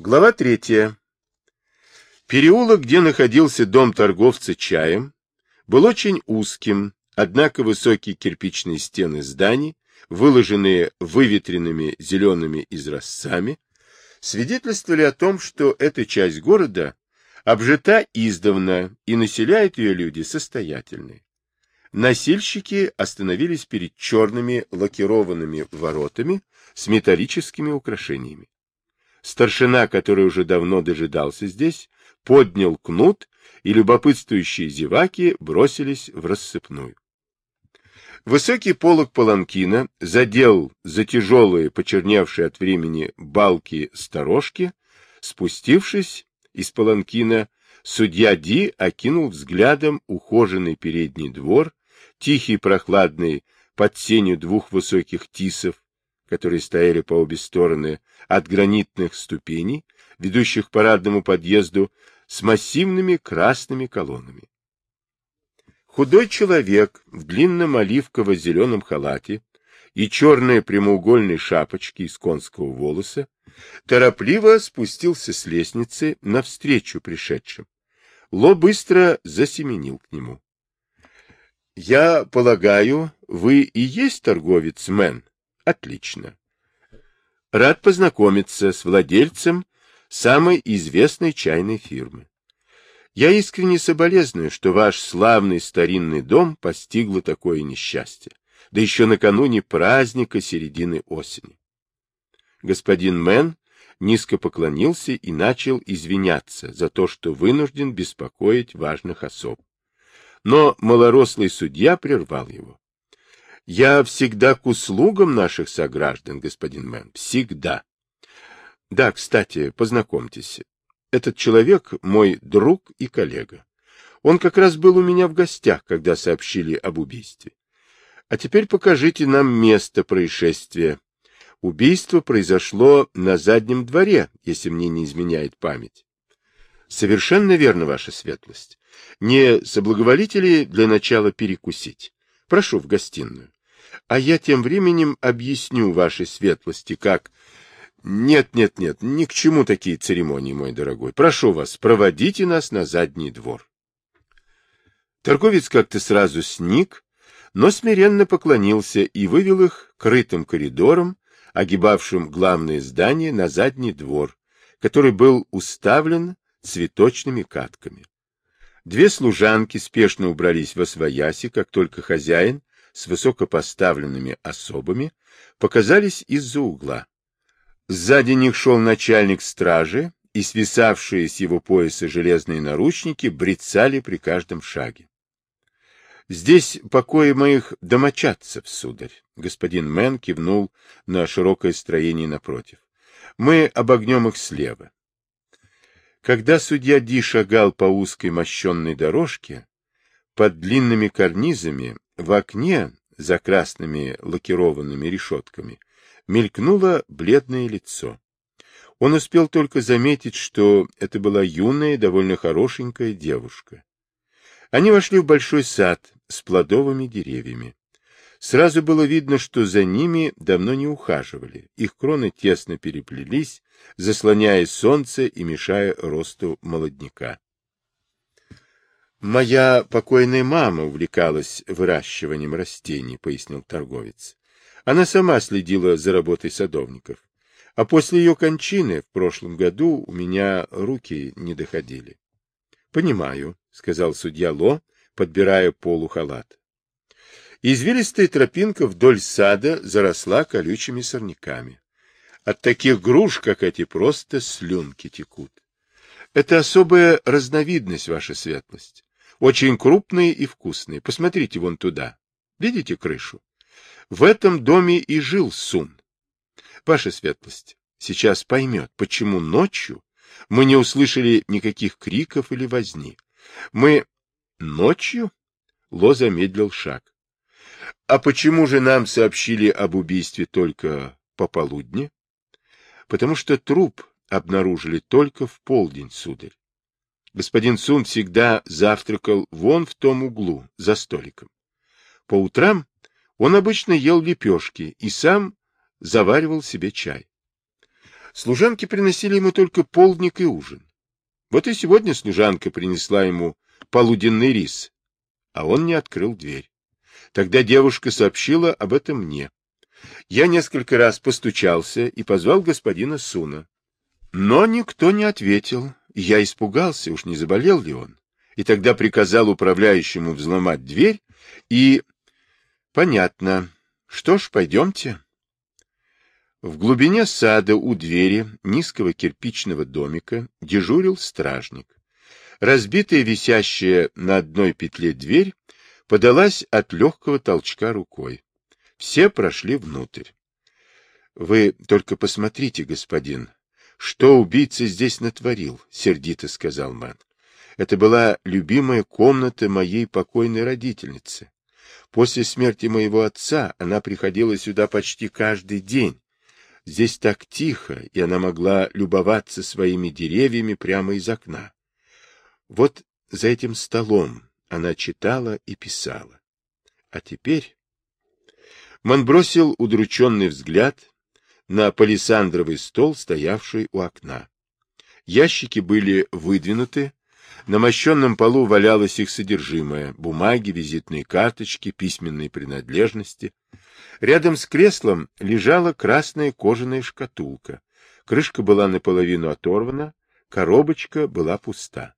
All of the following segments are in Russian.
Глава третья. Переулок, где находился дом торговца чаем, был очень узким, однако высокие кирпичные стены зданий, выложенные выветренными зелеными изразцами, свидетельствовали о том, что эта часть города обжита издавна и населяют ее люди состоятельные. Носильщики остановились перед черными лакированными воротами с металлическими украшениями. Старшина, который уже давно дожидался здесь, поднял кнут, и любопытствующие зеваки бросились в рассыпную. Высокий полог паланкина задел за тяжелые, почерневшие от времени балки сторожки. Спустившись из паланкина, судья Ди окинул взглядом ухоженный передний двор, тихий прохладный под сенью двух высоких тисов, которые стояли по обе стороны от гранитных ступеней, ведущих к парадному подъезду с массивными красными колоннами. Худой человек в длинном оливково-зеленом халате и черной прямоугольной шапочке из конского волоса торопливо спустился с лестницы навстречу пришедшим. Ло быстро засеменил к нему. — Я полагаю, вы и есть торговец Мэн? Отлично. Рад познакомиться с владельцем самой известной чайной фирмы. Я искренне соболезную, что ваш славный старинный дом постигло такое несчастье, да еще накануне праздника середины осени. Господин Мэн низко поклонился и начал извиняться за то, что вынужден беспокоить важных особ. Но малорослый судья прервал его. Я всегда к услугам наших сограждан, господин Мэн, всегда. Да, кстати, познакомьтесь. Этот человек мой друг и коллега. Он как раз был у меня в гостях, когда сообщили об убийстве. А теперь покажите нам место происшествия. Убийство произошло на заднем дворе, если мне не изменяет память. Совершенно верно, ваша светлость. Не соблаговолите ли для начала перекусить? Прошу в гостиную. А я тем временем объясню вашей светлости, как... Нет, нет, нет, ни к чему такие церемонии, мой дорогой. Прошу вас, проводите нас на задний двор. Торговец как-то сразу сник, но смиренно поклонился и вывел их крытым коридором, огибавшим главное здание на задний двор, который был уставлен цветочными катками. Две служанки спешно убрались во свояси, как только хозяин с высокопоставленными особами показались из-за угла. Сзади них шел начальник стражи, и свисавшие с его пояса железные наручники брецали при каждом шаге. Здесь покои моих домочадцев, сударь. Господин Мэн кивнул на широкое строение напротив. Мы обогнем их слева. Когда судья Ди шагал по узкой мощенной дорожке, под длинными карнизами в окне за красными лакированными решетками мелькнуло бледное лицо. Он успел только заметить, что это была юная, довольно хорошенькая девушка. Они вошли в большой сад с плодовыми деревьями. Сразу было видно, что за ними давно не ухаживали. Их кроны тесно переплелись, заслоняя солнце и мешая росту молодняка. Моя покойная мама увлекалась выращиванием растений, пояснил торговец. Она сама следила за работой садовников. А после ее кончины в прошлом году у меня руки не доходили. — Понимаю, — сказал судья Ло, подбирая полу халат. Извилистая тропинка вдоль сада заросла колючими сорняками. От таких груш, как эти, просто слюнки текут. Это особая разновидность, ваша светлость. Очень крупные и вкусные. Посмотрите вон туда. Видите крышу? В этом доме и жил Сун. Ваша светлость сейчас поймет, почему ночью мы не услышали никаких криков или возни. Мы... Ночью? Ло замедлил шаг. А почему же нам сообщили об убийстве только пополудни? Потому что труп обнаружили только в полдень, сударь. Господин Сун всегда завтракал вон в том углу, за столиком. По утрам он обычно ел лепешки и сам заваривал себе чай. Служанки приносили ему только полдник и ужин. Вот и сегодня служанка принесла ему полуденный рис, а он не открыл дверь. Тогда девушка сообщила об этом мне. Я несколько раз постучался и позвал господина Суна. Но никто не ответил. Я испугался, уж не заболел ли он. И тогда приказал управляющему взломать дверь и... Понятно. Что ж, пойдемте. В глубине сада у двери низкого кирпичного домика дежурил стражник. Разбитая висящая на одной петле дверь подалась от легкого толчка рукой. Все прошли внутрь. — Вы только посмотрите, господин, что убийца здесь натворил, — сердито сказал Мэн. Это была любимая комната моей покойной родительницы. После смерти моего отца она приходила сюда почти каждый день. Здесь так тихо, и она могла любоваться своими деревьями прямо из окна. Вот за этим столом она читала и писала. А теперь... Ман бросил удрученный взгляд на палисандровый стол, стоявший у окна. Ящики были выдвинуты, на мощенном полу валялось их содержимое — бумаги, визитные карточки, письменные принадлежности. Рядом с креслом лежала красная кожаная шкатулка. Крышка была наполовину оторвана, коробочка была пуста.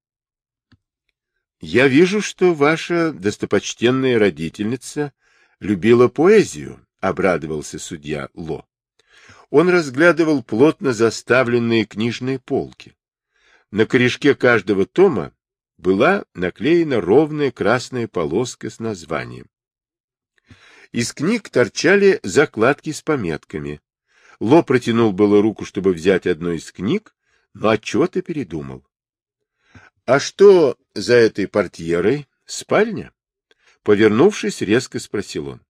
— Я вижу, что ваша достопочтенная родительница любила поэзию, — обрадовался судья Ло. Он разглядывал плотно заставленные книжные полки. На корешке каждого тома была наклеена ровная красная полоска с названием. Из книг торчали закладки с пометками. Ло протянул было руку, чтобы взять одну из книг, но отчета передумал. — А что за этой портьерой? Спальня? Повернувшись, резко спросил он.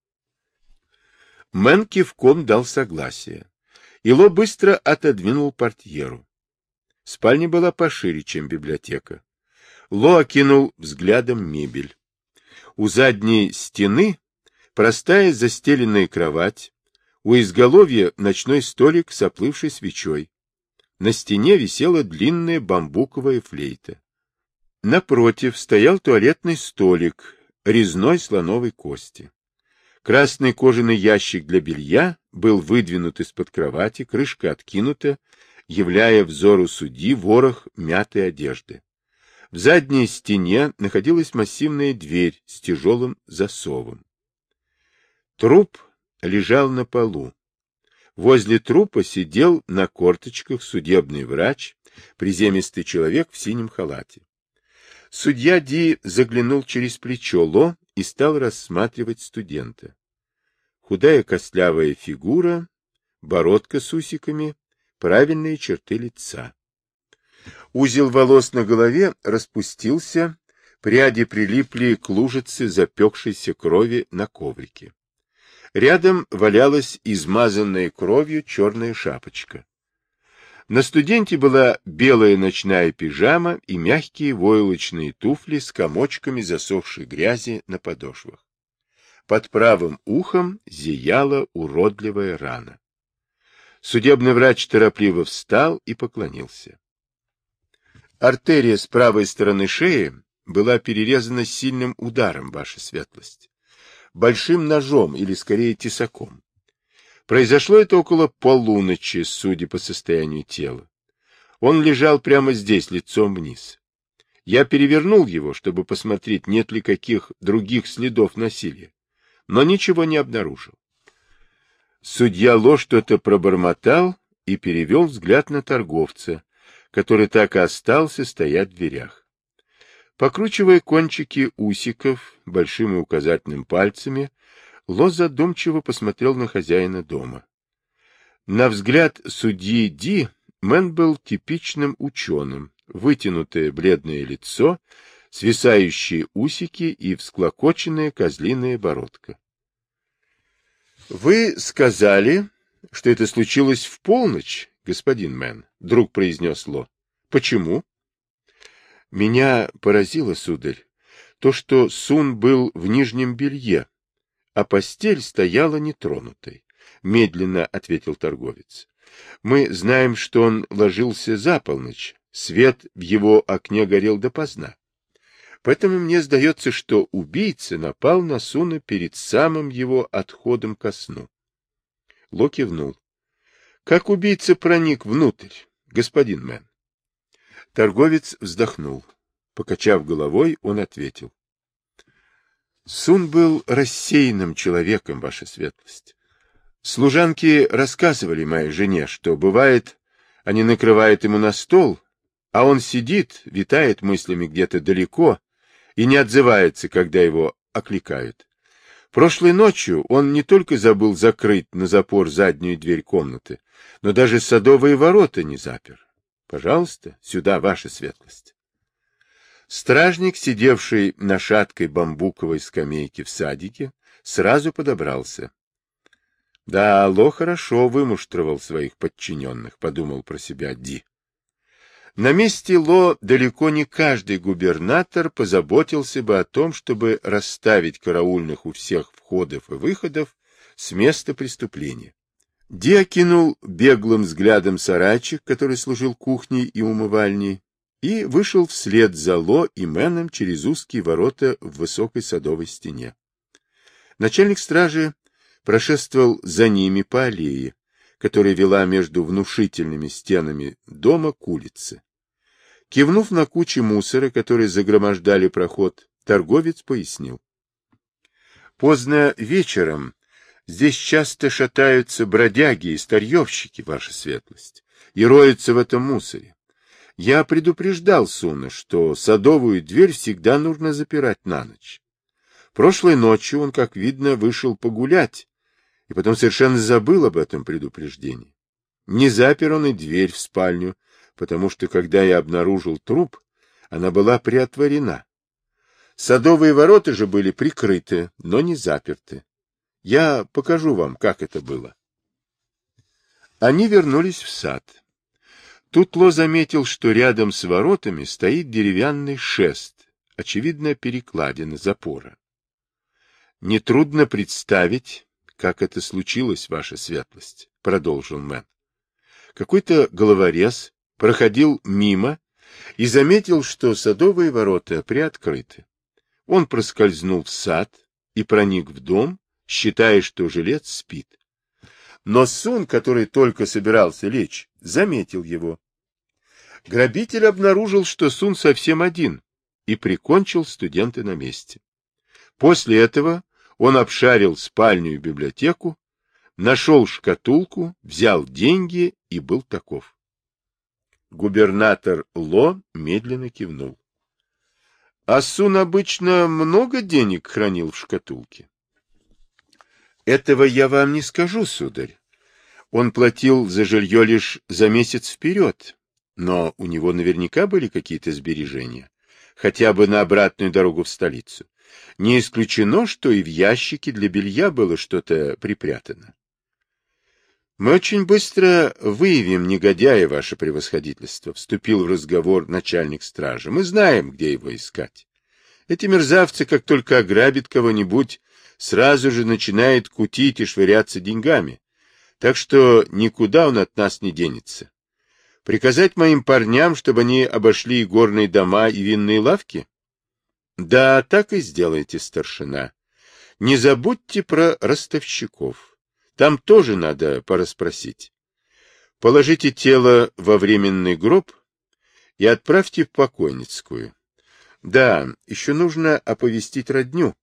Мэн кивком дал согласие. Ило быстро отодвинул портьеру. Спальня была пошире, чем библиотека. Ло окинул взглядом мебель. У задней стены простая застеленная кровать, у изголовья ночной столик с оплывшей свечой. На стене висела длинная бамбуковая флейта. Напротив стоял туалетный столик резной слоновой кости. Красный кожаный ящик для белья был выдвинут из-под кровати, крышка откинута, являя взору судьи ворох мятой одежды. В задней стене находилась массивная дверь с тяжелым засовом. Труп лежал на полу. Возле трупа сидел на корточках судебный врач, приземистый человек в синем халате. Судья Ди заглянул через плечо Ло и стал рассматривать студента. Худая костлявая фигура, бородка с усиками, правильные черты лица. Узел волос на голове распустился, пряди прилипли к лужице запекшейся крови на коврике. Рядом валялась измазанная кровью черная шапочка. На студенте была белая ночная пижама и мягкие войлочные туфли с комочками засохшей грязи на подошвах. Под правым ухом зияла уродливая рана. Судебный врач торопливо встал и поклонился. Артерия с правой стороны шеи была перерезана сильным ударом, ваша светлость. Большим ножом или, скорее, тесаком. Произошло это около полуночи, судя по состоянию тела. Он лежал прямо здесь, лицом вниз. Я перевернул его, чтобы посмотреть, нет ли каких других следов насилия, но ничего не обнаружил. Судья Ло что-то пробормотал и перевел взгляд на торговца, который так и остался стоять в дверях. Покручивая кончики усиков большим и указательным пальцами, Ло задумчиво посмотрел на хозяина дома. На взгляд судьи Ди Мэн был типичным ученым, вытянутое бледное лицо, свисающие усики и всклокоченная козлиная бородка. — Вы сказали, что это случилось в полночь? господин Мэн, — вдруг произнес Ло. — Почему? — Меня поразило, сударь, то, что Сун был в нижнем белье, а постель стояла нетронутой, — медленно ответил торговец. Мы знаем, что он ложился за полночь. Свет в его окне горел допоздна. Поэтому мне сдается, что убийца напал на Суна перед самым его отходом ко сну. Ло кивнул. Как убийца проник внутрь, господин Мэн? Торговец вздохнул. Покачав головой, он ответил. Сун был рассеянным человеком, ваша светлость. Служанки рассказывали моей жене, что бывает, они накрывают ему на стол, а он сидит, витает мыслями где-то далеко и не отзывается, когда его окликают. Прошлой ночью он не только забыл закрыть на запор заднюю дверь комнаты, но даже садовые ворота не запер. Пожалуйста, сюда, ваша светлость. Стражник, сидевший на шаткой бамбуковой скамейке в садике, сразу подобрался. Да, Ло хорошо вымуштровал своих подчиненных, подумал про себя Ди. На месте Ло далеко не каждый губернатор позаботился бы о том, чтобы расставить караульных у всех входов и выходов с места преступления. Ди окинул беглым взглядом сарайчик, который служил кухней и умывальней, и вышел вслед за Ло и Мэном через узкие ворота в высокой садовой стене. Начальник стражи прошествовал за ними по аллее, которая вела между внушительными стенами дома к улице. Кивнув на кучи мусора, которые загромождали проход, торговец пояснил. Поздно вечером здесь часто шатаются бродяги и старьевщики, ваша светлость, и роются в этом мусоре. Я предупреждал Суна, что садовую дверь всегда нужно запирать на ночь. Прошлой ночью он, как видно, вышел погулять, и потом совершенно забыл об этом предупреждении. Не запер он и дверь в спальню, потому что, когда я обнаружил труп, она была приотворена. Садовые ворота же были прикрыты, но не заперты. Я покажу вам, как это было. Они вернулись в сад. Тут Ло заметил, что рядом с воротами стоит деревянный шест, очевидно, перекладина запора. Нетрудно представить, как это случилось, ваша светлость, — продолжил Мэн. Какой-то головорез проходил мимо и заметил, что садовые ворота приоткрыты. Он проскользнул в сад и проник в дом, считая, что жилец спит. Но Сун, который только собирался лечь, заметил его. Грабитель обнаружил, что Сун совсем один, и прикончил студента на месте. После этого он обшарил спальню и библиотеку, нашел шкатулку, взял деньги и был таков. Губернатор Ло медленно кивнул. А Сун обычно много денег хранил в шкатулке. Этого я вам не скажу, сударь. Он платил за жилье лишь за месяц вперед, но у него наверняка были какие-то сбережения, хотя бы на обратную дорогу в столицу. Не исключено, что и в ящике для белья было что-то припрятано. Мы очень быстро выявим негодяя, ваше превосходительство, вступил в разговор начальник стражи. Мы знаем, где его искать. Эти мерзавцы, как только ограбят кого-нибудь, сразу же начинают кутить и швыряться деньгами. Так что никуда он от нас не денется. Приказать моим парням, чтобы они обошли горные дома и винные лавки? Да, так и сделайте, старшина. Не забудьте про ростовщиков. Там тоже надо порасспросить. Положите тело во временный гроб и отправьте в покойницкую. Да, еще нужно оповестить родню.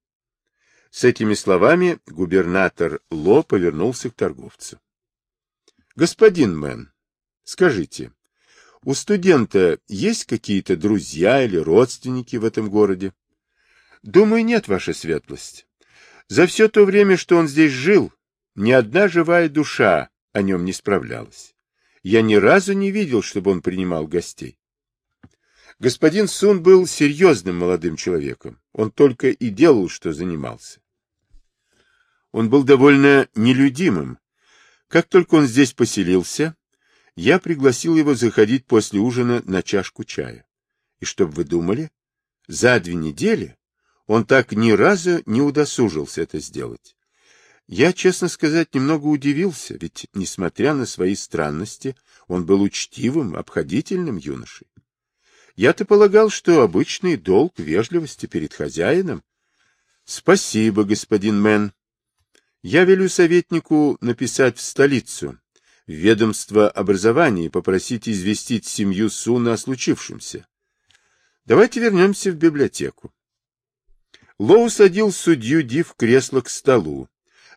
С этими словами губернатор Ло повернулся к торговцу. Господин Мэн, скажите, у студента есть какие-то друзья или родственники в этом городе? Думаю, нет, ваша светлость. За все то время, что он здесь жил, ни одна живая душа о нем не справлялась. Я ни разу не видел, чтобы он принимал гостей. Господин Сун был серьезным молодым человеком. Он только и делал, что занимался. Он был довольно нелюдимым, как только он здесь поселился, я пригласил его заходить после ужина на чашку чая. И чтоб вы думали, за две недели он так ни разу не удосужился это сделать. Я, честно сказать, немного удивился, ведь, несмотря на свои странности, он был учтивым, обходительным юношей. Я-то полагал, что обычный долг вежливости перед хозяином. Спасибо, господин Мэн. Я велю советнику написать в столицу, в ведомство образования попросить известить семью Суна о случившемся. Давайте вернемся в библиотеку. Лоу садил судью Ди в кресло к столу,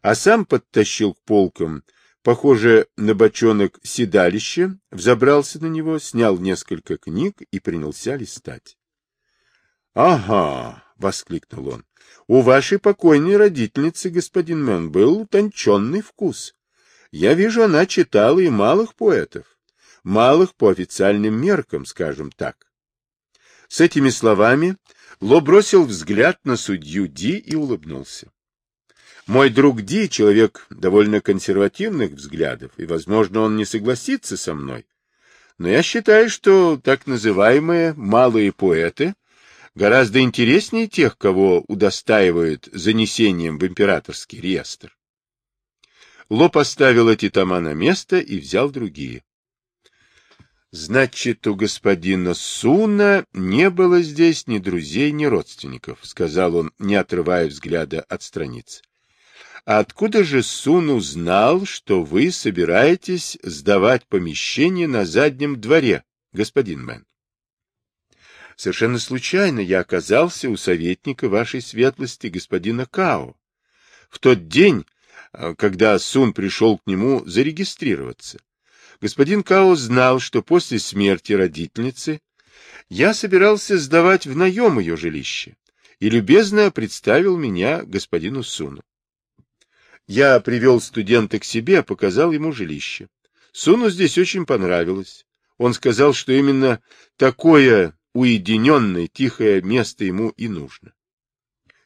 а сам подтащил к полкам, похоже на бочонок седалище, взобрался на него, снял несколько книг и принялся листать. — Ага, — воскликнул он, — у вашей покойной родительницы, господин Мэн, был утонченный вкус. Я вижу, она читала и малых поэтов, малых по официальным меркам, скажем так. С этими словами Ло бросил взгляд на судью Ди и улыбнулся. Мой друг Ди — человек довольно консервативных взглядов, и, возможно, он не согласится со мной. Но я считаю, что так называемые «малые поэты» гораздо интереснее тех, кого удостаивают занесением в императорский реестр. Ло поставил эти тома на место и взял другие. Значит, у господина Суна не было здесь ни друзей, ни родственников, сказал он, не отрывая взгляда от страниц. А откуда же Сун узнал, что вы собираетесь сдавать помещение на заднем дворе, господин Мэн? Совершенно случайно я оказался у советника вашей светлости, господина Као. В тот день, а, когда Сун пришел к нему зарегистрироваться. Господин Као знал, что после смерти родительницы я собирался сдавать в наем ее жилище, и любезно представил меня господину Суну. Я привел студента к себе, показал ему жилище. Суну здесь очень понравилось. Он сказал, что именно такое уединенное, тихое место ему и нужно.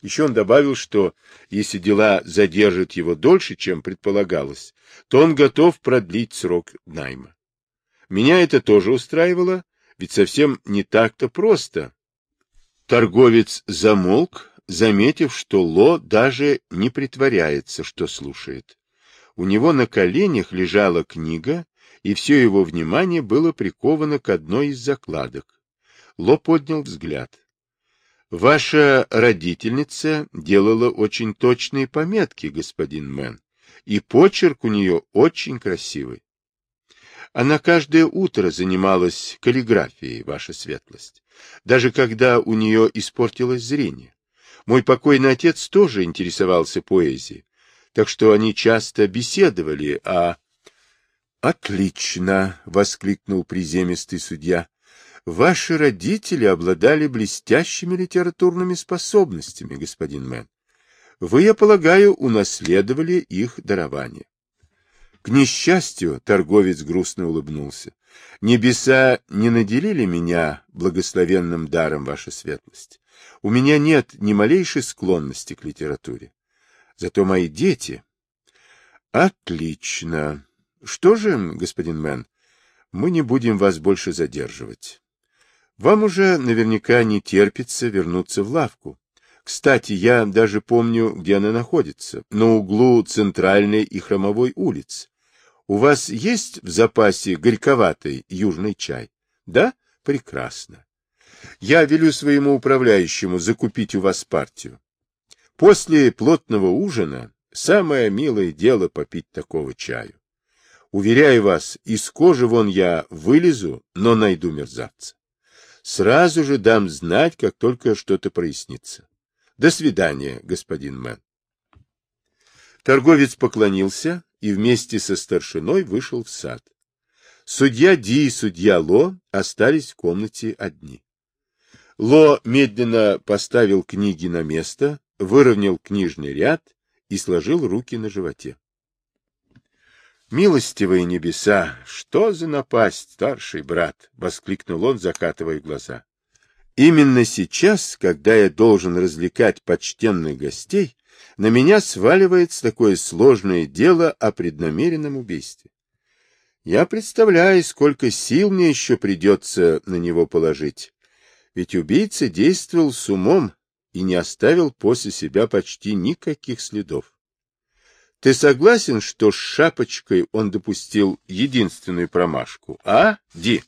Еще он добавил, что если дела задержат его дольше, чем предполагалось, то он готов продлить срок найма. Меня это тоже устраивало, ведь совсем не так-то просто. Торговец замолк, заметив, что Ло даже не притворяется, что слушает. У него на коленях лежала книга, и все его внимание было приковано к одной из закладок. Ло поднял взгляд. Ваша родительница делала очень точные пометки, господин Мэн, и почерк у нее очень красивый. Она каждое утро занималась каллиграфией, ваша светлость, даже когда у нее испортилось зрение. Мой покойный отец тоже интересовался поэзией, так что они часто беседовали, а... — Отлично! — воскликнул приземистый судья. — Ваши родители обладали блестящими литературными способностями, господин Мэн. Вы, я полагаю, унаследовали их дарование. К несчастью, торговец грустно улыбнулся. Небеса не наделили меня благословенным даром, ваша светлость. У меня нет ни малейшей склонности к литературе. Зато мои дети... Отлично. Что же, господин Мэн, мы не будем вас больше задерживать. Вам уже наверняка не терпится вернуться в лавку. Кстати, я даже помню, где она находится. На углу центральной и хромовой улиц. У вас есть в запасе горьковатый южный чай? Да? Прекрасно. Я велю своему управляющему закупить у вас партию. После плотного ужина самое милое дело попить такого чаю. Уверяю вас, из кожи вон я вылезу, но найду мерзавца. Сразу же дам знать, как только что-то прояснится. До свидания, господин Мэн. Торговец поклонился и вместе со старшиной вышел в сад. Судья Ди и судья Ло остались в комнате одни. Ло медленно поставил книги на место, выровнял книжный ряд и сложил руки на животе. «Милостивые небеса! Что за напасть, старший брат!» — воскликнул он, закатывая глаза. «Именно сейчас, когда я должен развлекать почтенных гостей, на меня сваливается такое сложное дело о преднамеренном убийстве. Я представляю, сколько сил мне еще придется на него положить, ведь убийца действовал с умом и не оставил после себя почти никаких следов. Ты согласен, что с шапочкой он допустил единственную промашку, а, Ди?